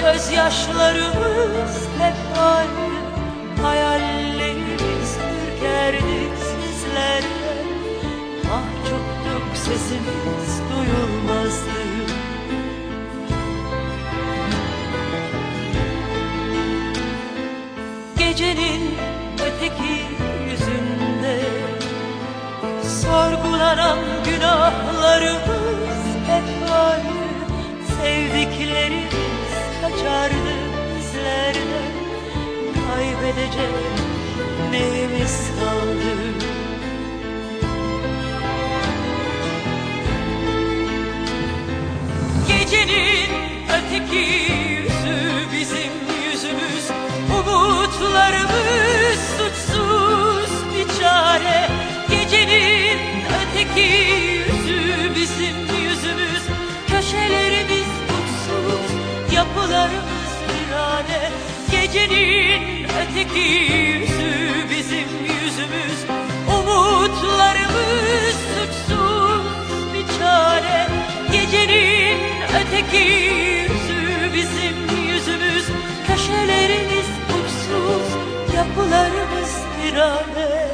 Gözyaşlarımız hep vardı Hayallerimiz ürkerdi sizlerle Mahcuptuk sesimiz duyulmazdı. Gecenin öteki yüzünde Sorgulanan günahlarımız hep vardı Sevdiklerimiz kaçardı bizlerden Kaybedecek neyimiz kaldı? Gecenin öteki Gecenin öteki yüzü bizim yüzümüz. Umutlarımız suçsuz bir çare. Gecenin öteki yüzü bizim yüzümüz. Köşelerimiz uçsuz, yapılarımız virane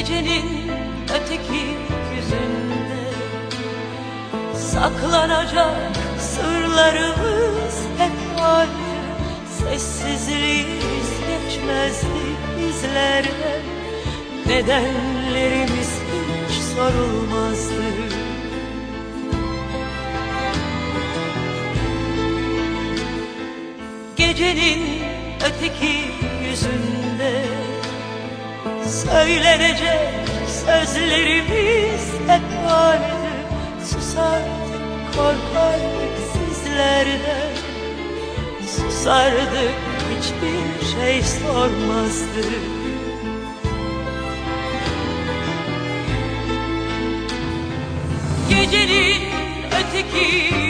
Gecenin öteki yüzünde Saklanacak sırlarımız hep vardı Sessizliğimiz geçmezdi bizlerden Nedenlerimiz hiç sorulmazdı. Gecenin öteki yüzünde Söylenecek sözlerimiz hep vardı Susardık korkardık sizlerden Susardık hiçbir şey sormazdık Gecenin öteki